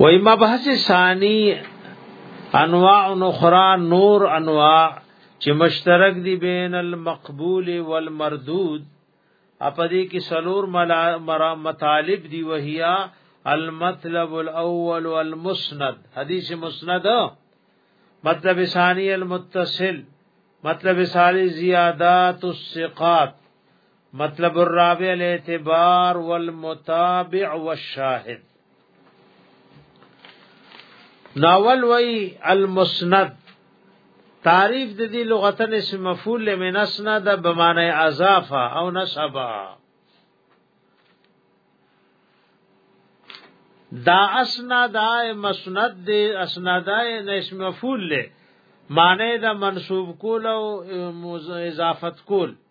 وای مبحث ثانی انواع اخرى نور انواع چې مشترک دي بین المقبول والمردود اپدې کې سلور مطالب دي وهیا المطلب الاول والمسند حدیث مسند مطلب ثانی المتصل مطلب ثالث زیادات الثقات مطلب الرابع الاعتبار والمتابع والشاهد ناول وی المسند تعریف د دې لغتن اسم مفعول من اسناد بمعنی اضافه او نسبا دا اسناد مسند دی اسناد نه اسم مفعول له معنی دا منصوب کول او اضافت کول